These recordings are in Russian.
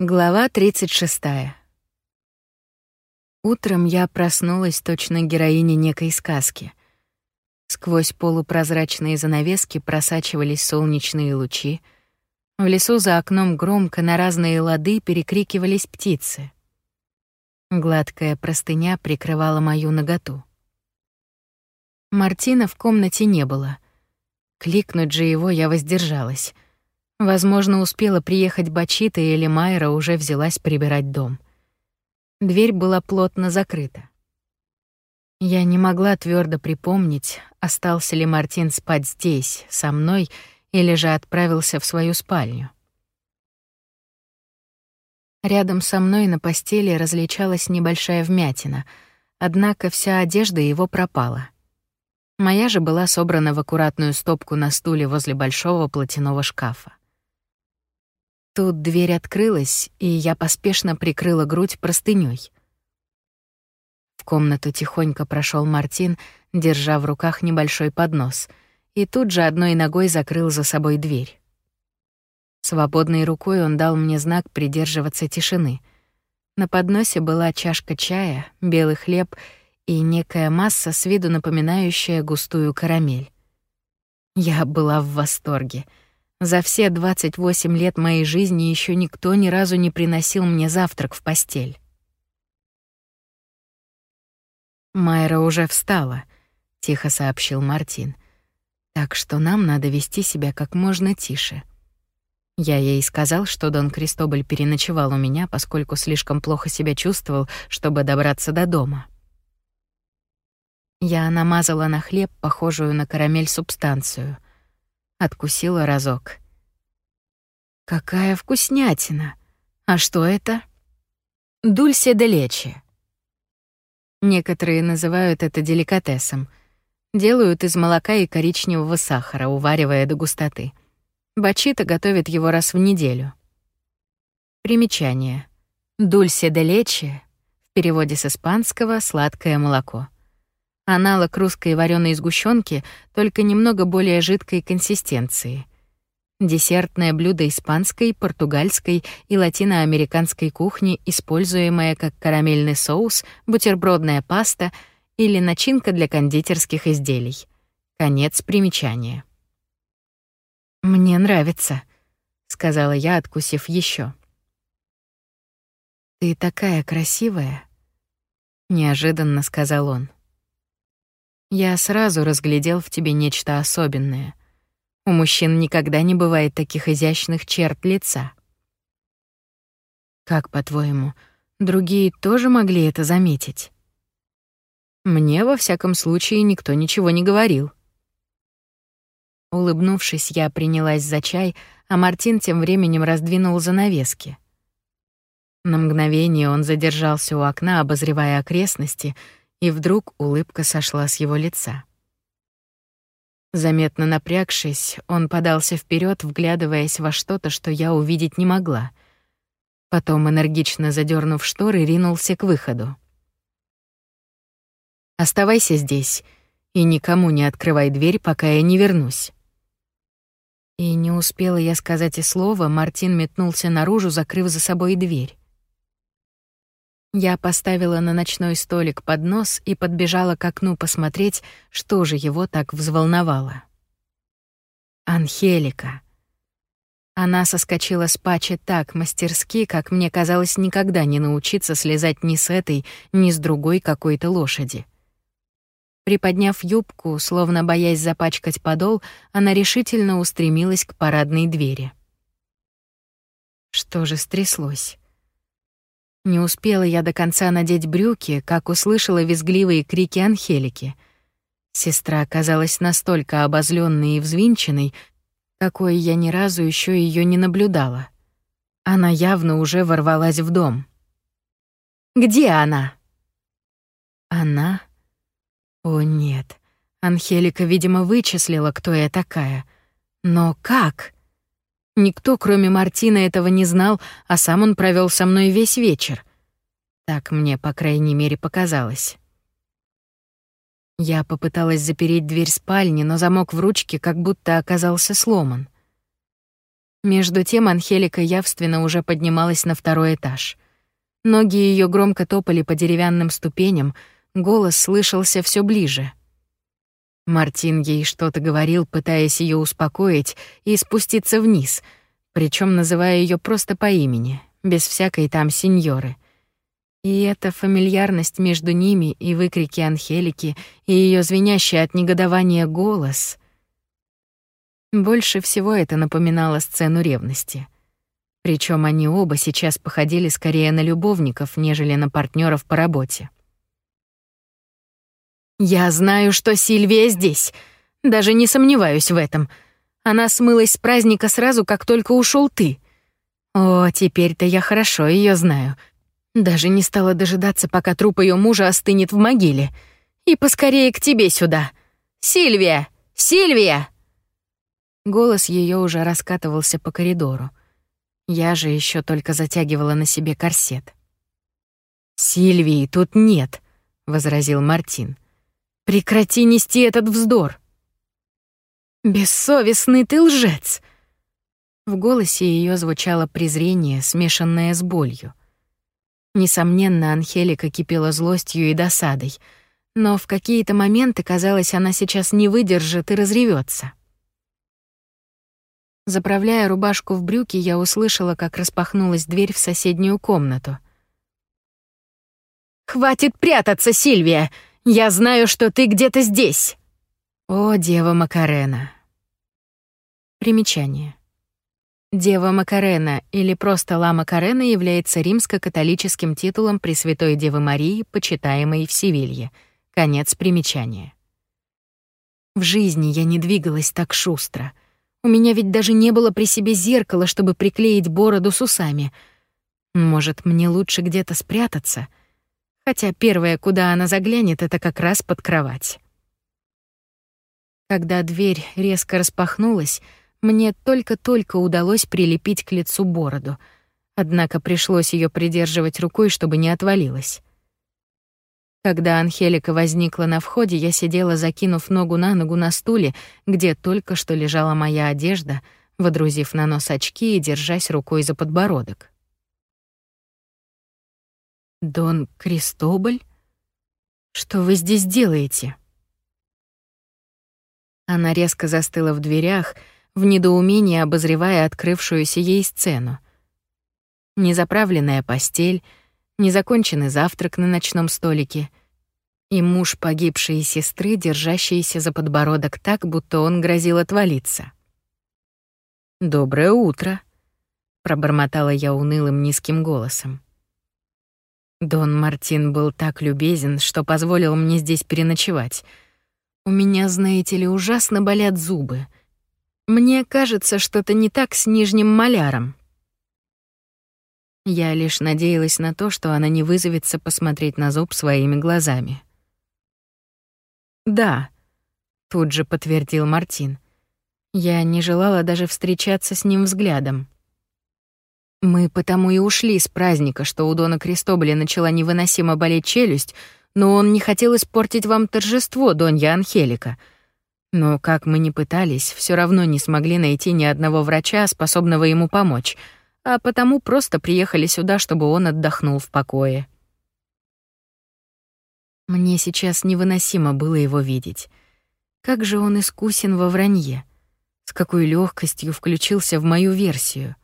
Глава 36. Утром я проснулась точно героиня некой сказки. Сквозь полупрозрачные занавески просачивались солнечные лучи. В лесу за окном громко на разные лады перекрикивались птицы. Гладкая простыня прикрывала мою наготу. Мартина в комнате не было. Кликнуть же его я воздержалась — Возможно, успела приехать Бачита или Майра уже взялась прибирать дом. Дверь была плотно закрыта. Я не могла твердо припомнить, остался ли Мартин спать здесь, со мной, или же отправился в свою спальню. Рядом со мной на постели различалась небольшая вмятина, однако вся одежда его пропала. Моя же была собрана в аккуратную стопку на стуле возле большого платяного шкафа. Тут дверь открылась, и я поспешно прикрыла грудь простынёй. В комнату тихонько прошел Мартин, держа в руках небольшой поднос, и тут же одной ногой закрыл за собой дверь. Свободной рукой он дал мне знак придерживаться тишины. На подносе была чашка чая, белый хлеб и некая масса с виду напоминающая густую карамель. Я была в восторге — за все 28 лет моей жизни еще никто ни разу не приносил мне завтрак в постель. Майра уже встала, тихо сообщил Мартин. Так что нам надо вести себя как можно тише. Я ей сказал, что Дон Кристоболь переночевал у меня, поскольку слишком плохо себя чувствовал, чтобы добраться до дома. Я намазала на хлеб похожую на карамель субстанцию — Откусила разок. Какая вкуснятина! А что это? Дульсе де лечи. Некоторые называют это деликатесом. Делают из молока и коричневого сахара, уваривая до густоты. Бачита готовит его раз в неделю. Примечание. Дульсе де лечи в переводе с испанского сладкое молоко. Аналог русской вареной сгущенки, только немного более жидкой консистенции. Десертное блюдо испанской, португальской и латиноамериканской кухни, используемое как карамельный соус, бутербродная паста или начинка для кондитерских изделий. Конец примечания. «Мне нравится», — сказала я, откусив еще. «Ты такая красивая», — неожиданно сказал он. Я сразу разглядел в тебе нечто особенное. У мужчин никогда не бывает таких изящных черт лица. Как, по-твоему, другие тоже могли это заметить? Мне, во всяком случае, никто ничего не говорил. Улыбнувшись, я принялась за чай, а Мартин тем временем раздвинул занавески. На мгновение он задержался у окна, обозревая окрестности — и вдруг улыбка сошла с его лица. Заметно напрягшись, он подался вперед, вглядываясь во что-то, что я увидеть не могла. Потом, энергично задернув шторы, ринулся к выходу. «Оставайся здесь и никому не открывай дверь, пока я не вернусь». И не успела я сказать и слова, Мартин метнулся наружу, закрыв за собой дверь. Я поставила на ночной столик поднос и подбежала к окну посмотреть, что же его так взволновало. Анхелика. Она соскочила с пачи так мастерски, как мне казалось никогда не научиться слезать ни с этой, ни с другой какой-то лошади. Приподняв юбку, словно боясь запачкать подол, она решительно устремилась к парадной двери. Что же стряслось? Не успела я до конца надеть брюки, как услышала визгливые крики Анхелики. Сестра оказалась настолько обозленной и взвинченной, какой я ни разу еще ее не наблюдала. Она явно уже ворвалась в дом. «Где она?» «Она?» «О, нет. Анхелика, видимо, вычислила, кто я такая. Но как?» Никто, кроме Мартина, этого не знал, а сам он провел со мной весь вечер. Так мне, по крайней мере, показалось. Я попыталась запереть дверь спальни, но замок в ручке как будто оказался сломан. Между тем Анхелика явственно уже поднималась на второй этаж. Ноги ее громко топали по деревянным ступеням, голос слышался все ближе. Мартин ей что-то говорил, пытаясь ее успокоить и спуститься вниз, причем называя ее просто по имени, без всякой там сеньоры. И эта фамильярность между ними и выкрики Анхелики, и ее звенящий от негодования голос. Больше всего это напоминало сцену ревности. Причем они оба сейчас походили скорее на любовников, нежели на партнеров по работе. «Я знаю, что Сильвия здесь. Даже не сомневаюсь в этом. Она смылась с праздника сразу, как только ушел ты. О, теперь-то я хорошо ее знаю. Даже не стала дожидаться, пока труп ее мужа остынет в могиле. И поскорее к тебе сюда. Сильвия! Сильвия! Голос ее уже раскатывался по коридору. Я же еще только затягивала на себе корсет. Сильвии тут нет, возразил Мартин. Прекрати нести этот вздор. Бессовестный ты лжец. В голосе ее звучало презрение, смешанное с болью. Несомненно, Анхелика кипела злостью и досадой, но в какие-то моменты казалось, она сейчас не выдержит и разревется. Заправляя рубашку в брюки, я услышала, как распахнулась дверь в соседнюю комнату. «Хватит прятаться, Сильвия! Я знаю, что ты где-то здесь!» «О, дева Макарена!» Примечание. Дева Макарена или просто Ла Макарена является римско-католическим титулом Пресвятой Девы Марии, почитаемой в Севилье. Конец примечания. В жизни я не двигалась так шустро. У меня ведь даже не было при себе зеркала, чтобы приклеить бороду с усами. Может, мне лучше где-то спрятаться? Хотя первое, куда она заглянет, это как раз под кровать. Когда дверь резко распахнулась, мне только-только удалось прилепить к лицу бороду, однако пришлось ее придерживать рукой, чтобы не отвалилась. Когда Анхелика возникла на входе, я сидела, закинув ногу на ногу на стуле, где только что лежала моя одежда, водрузив на нос очки и держась рукой за подбородок. «Дон Кристобаль? Что вы здесь делаете?» Она резко застыла в дверях, в недоумении обозревая открывшуюся ей сцену. Незаправленная постель, незаконченный завтрак на ночном столике и муж погибшей сестры, держащийся за подбородок так, будто он грозил отвалиться. «Доброе утро», — пробормотала я унылым низким голосом. Дон Мартин был так любезен, что позволил мне здесь переночевать. У меня, знаете ли, ужасно болят зубы — мне кажется, что-то не так с нижним маляром. Я лишь надеялась на то, что она не вызовется посмотреть на зуб своими глазами. «Да», — тут же подтвердил Мартин. Я не желала даже встречаться с ним взглядом. Мы потому и ушли с праздника, что у Дона Кристоболя начала невыносимо болеть челюсть, но он не хотел испортить вам торжество, Донья Анхелика — но как мы ни пытались, все равно не смогли найти ни одного врача, способного ему помочь, а потому просто приехали сюда, чтобы он отдохнул в покое. Мне сейчас невыносимо было его видеть. Как же он искусен во вранье. С какой легкостью включился в мою версию.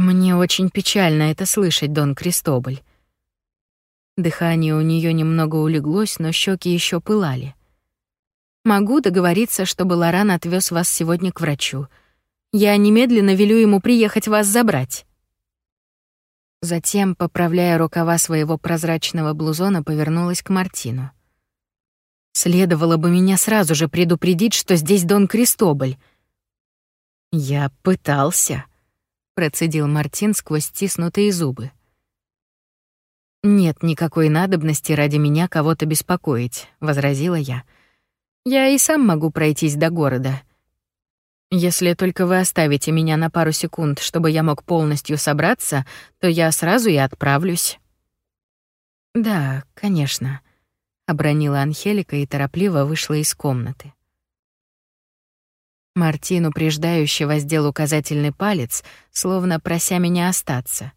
Мне очень печально это слышать, Дон Кристоболь. Дыхание у нее немного улеглось, но щеки еще пылали. Могу договориться, чтобы Лоран отвез вас сегодня к врачу. Я немедленно велю ему приехать вас забрать. Затем, поправляя рукава своего прозрачного блузона, повернулась к Мартину. Следовало бы меня сразу же предупредить, что здесь Дон Кристоболь. Я пытался, процедил Мартин сквозь стиснутые зубы. Нет никакой надобности ради меня кого-то беспокоить, возразила я. Я и сам могу пройтись до города. Если только вы оставите меня на пару секунд, чтобы я мог полностью собраться, то я сразу и отправлюсь. Да, конечно, обронила Анхелика и торопливо вышла из комнаты. Мартин упреждающе воздел указательный палец, словно прося меня остаться.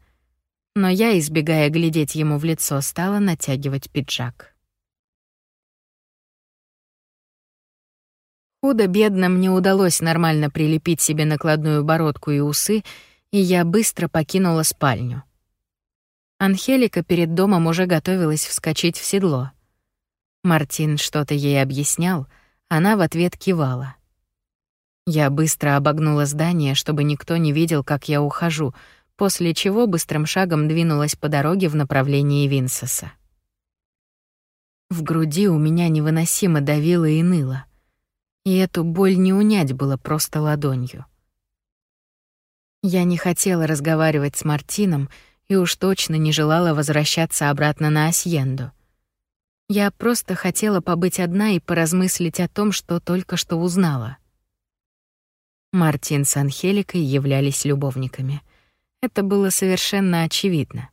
Но я, избегая глядеть ему в лицо, стала натягивать пиджак. Худо-бедно мне удалось нормально прилепить себе накладную бородку и усы, и я быстро покинула спальню. Анхелика перед домом уже готовилась вскочить в седло. Мартин что-то ей объяснял, она в ответ кивала. Я быстро обогнула здание, чтобы никто не видел, как я ухожу, после чего быстрым шагом двинулась по дороге в направлении Винсеса. В груди у меня невыносимо давило и ныло и эту боль не унять было просто ладонью. Я не хотела разговаривать с Мартином и уж точно не желала возвращаться обратно на Асьенду. Я просто хотела побыть одна и поразмыслить о том, что только что узнала. Мартин с Анхеликой являлись любовниками. Это было совершенно очевидно.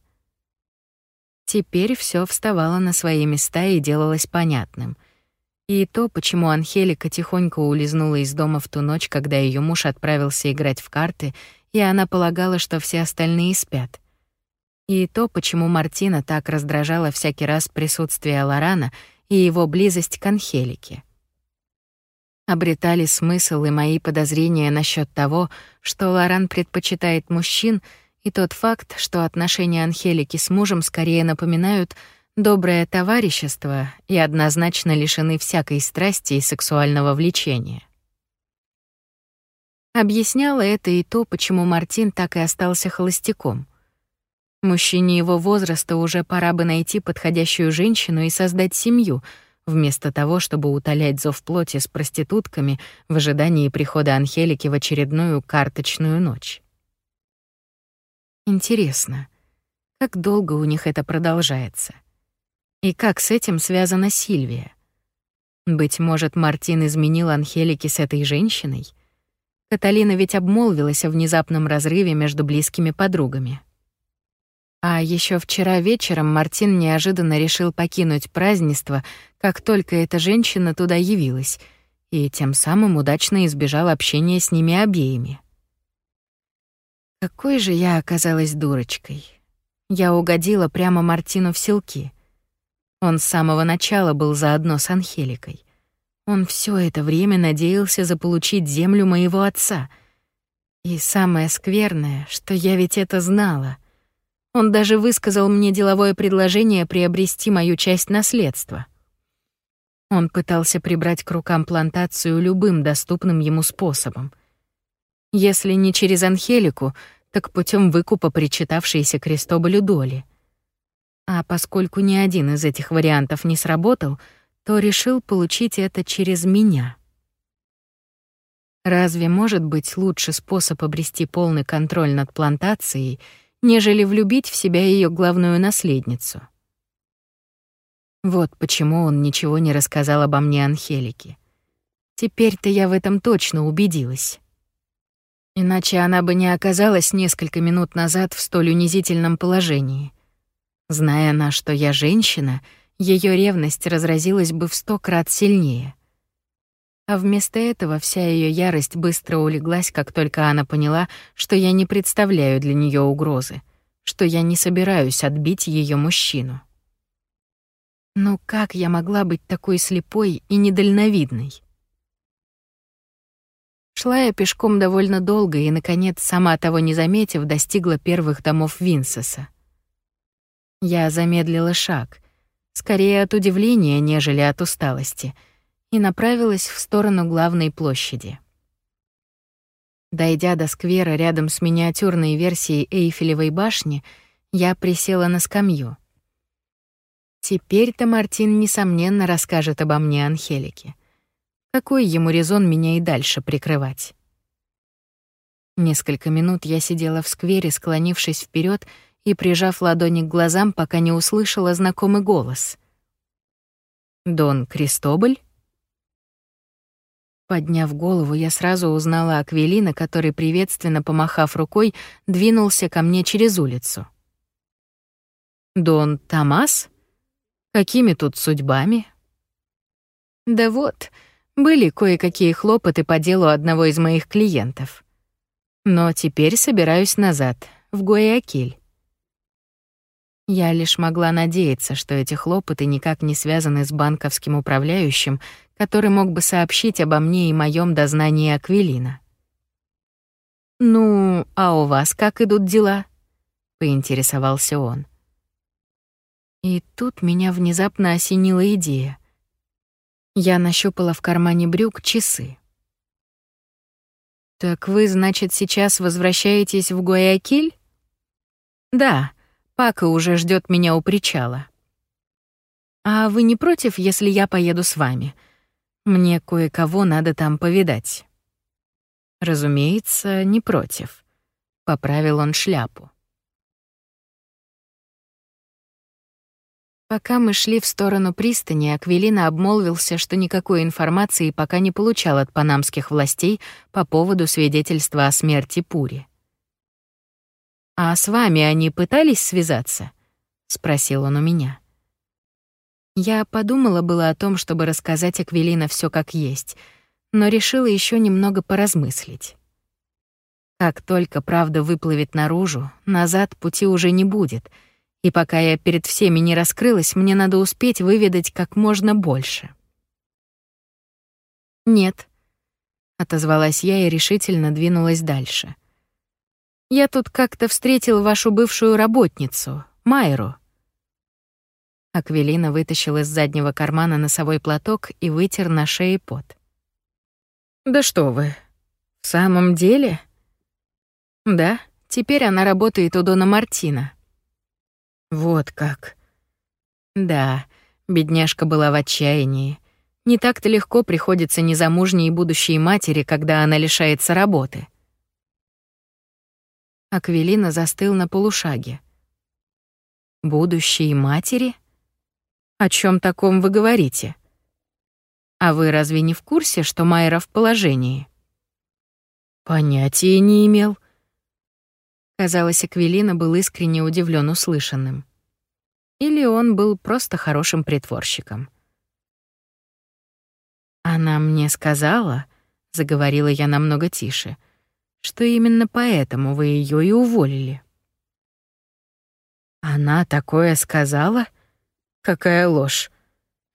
Теперь все вставало на свои места и делалось понятным — и то, почему Анхелика тихонько улизнула из дома в ту ночь, когда ее муж отправился играть в карты, и она полагала, что все остальные спят. И то, почему Мартина так раздражала всякий раз присутствие Лорана и его близость к Анхелике. Обретали смысл и мои подозрения насчет того, что Лоран предпочитает мужчин, и тот факт, что отношения Анхелики с мужем скорее напоминают — доброе товарищество и однозначно лишены всякой страсти и сексуального влечения. Объясняло это и то, почему Мартин так и остался холостяком. Мужчине его возраста уже пора бы найти подходящую женщину и создать семью, вместо того, чтобы утолять зов плоти с проститутками в ожидании прихода Анхелики в очередную карточную ночь. Интересно, как долго у них это продолжается? И как с этим связана Сильвия? Быть может, Мартин изменил Анхелике с этой женщиной? Каталина ведь обмолвилась о внезапном разрыве между близкими подругами. А еще вчера вечером Мартин неожиданно решил покинуть празднество, как только эта женщина туда явилась, и тем самым удачно избежал общения с ними обеими. Какой же я оказалась дурочкой. Я угодила прямо Мартину в селки — он с самого начала был заодно с Анхеликой. Он все это время надеялся заполучить землю моего отца. И самое скверное, что я ведь это знала. Он даже высказал мне деловое предложение приобрести мою часть наследства. Он пытался прибрать к рукам плантацию любым доступным ему способом. Если не через Анхелику, так путем выкупа причитавшейся Крестоболю доли. А поскольку ни один из этих вариантов не сработал, то решил получить это через меня. Разве может быть лучше способ обрести полный контроль над плантацией, нежели влюбить в себя ее главную наследницу? Вот почему он ничего не рассказал обо мне Анхелике. Теперь-то я в этом точно убедилась. Иначе она бы не оказалась несколько минут назад в столь унизительном положении — Зная она, что я женщина, ее ревность разразилась бы в сто крат сильнее. А вместо этого вся ее ярость быстро улеглась, как только она поняла, что я не представляю для нее угрозы, что я не собираюсь отбить ее мужчину. Ну как я могла быть такой слепой и недальновидной? Шла я пешком довольно долго и, наконец, сама того не заметив, достигла первых домов Винсеса. Я замедлила шаг, скорее от удивления, нежели от усталости, и направилась в сторону главной площади. Дойдя до сквера рядом с миниатюрной версией Эйфелевой башни, я присела на скамью. Теперь-то Мартин, несомненно, расскажет обо мне Анхелике. Какой ему резон меня и дальше прикрывать? Несколько минут я сидела в сквере, склонившись вперед и прижав ладони к глазам, пока не услышала знакомый голос. «Дон Кристоболь?» Подняв голову, я сразу узнала Аквелина, который, приветственно помахав рукой, двинулся ко мне через улицу. «Дон Томас? Какими тут судьбами?» «Да вот, Были кое-какие хлопоты по делу одного из моих клиентов. Но теперь собираюсь назад, в Гуаякиль. Я лишь могла надеяться, что эти хлопоты никак не связаны с банковским управляющим, который мог бы сообщить обо мне и моем дознании Аквилина. «Ну, а у вас как идут дела?» — поинтересовался он. И тут меня внезапно осенила идея. Я нащупала в кармане брюк часы. «Так вы, значит, сейчас возвращаетесь в Гуаякиль?» «Да, Пака уже ждет меня у причала». «А вы не против, если я поеду с вами? Мне кое-кого надо там повидать». «Разумеется, не против», — поправил он шляпу. Пока мы шли в сторону пристани, Аквилина обмолвился, что никакой информации пока не получал от панамских властей по поводу свидетельства о смерти Пури. «А с вами они пытались связаться?» — спросил он у меня. Я подумала было о том, чтобы рассказать Аквилина все как есть, но решила еще немного поразмыслить. Как только правда выплывет наружу, назад пути уже не будет — и пока я перед всеми не раскрылась, мне надо успеть выведать как можно больше. «Нет», — отозвалась я и решительно двинулась дальше. «Я тут как-то встретил вашу бывшую работницу, Майру». Аквелина вытащила из заднего кармана носовой платок и вытер на шее пот. «Да что вы, в самом деле?» «Да, теперь она работает у Дона Мартина». Вот как. Да, бедняжка была в отчаянии. Не так-то легко приходится незамужней будущей матери, когда она лишается работы. Аквелина застыл на полушаге. Будущей матери? О чем таком вы говорите? А вы разве не в курсе, что Майра в положении? Понятия не имел. Казалось, Аквилина был искренне удивлен услышанным. Или он был просто хорошим притворщиком. «Она мне сказала», — заговорила я намного тише, «что именно поэтому вы ее и уволили». «Она такое сказала? Какая ложь!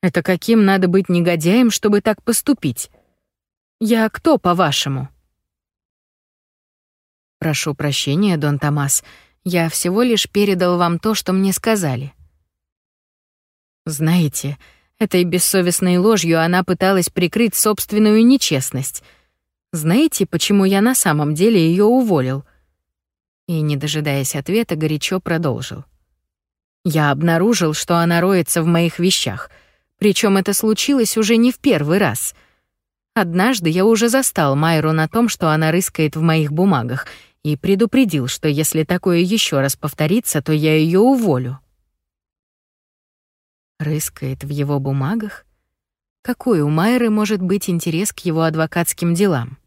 Это каким надо быть негодяем, чтобы так поступить? Я кто, по-вашему?» Прошу прощения, Дон Томас. Я всего лишь передал вам то, что мне сказали. Знаете, этой бессовестной ложью она пыталась прикрыть собственную нечестность. Знаете, почему я на самом деле ее уволил? И, не дожидаясь ответа, горячо продолжил. Я обнаружил, что она роется в моих вещах, причем это случилось уже не в первый раз. Однажды я уже застал Майру на том, что она рыскает в моих бумагах, и предупредил, что если такое еще раз повторится, то я ее уволю. Рыскает в его бумагах? Какой у Майры может быть интерес к его адвокатским делам?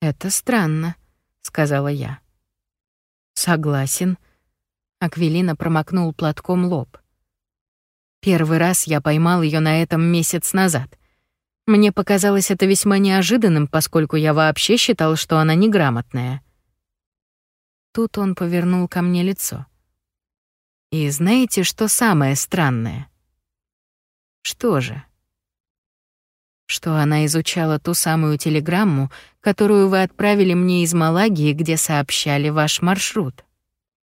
«Это странно», — сказала я. «Согласен». Аквилина промокнул платком лоб. «Первый раз я поймал ее на этом месяц назад. Мне показалось это весьма неожиданным, поскольку я вообще считал, что она неграмотная. Тут он повернул ко мне лицо. И знаете, что самое странное? Что же? Что она изучала ту самую телеграмму, которую вы отправили мне из Малагии, где сообщали ваш маршрут.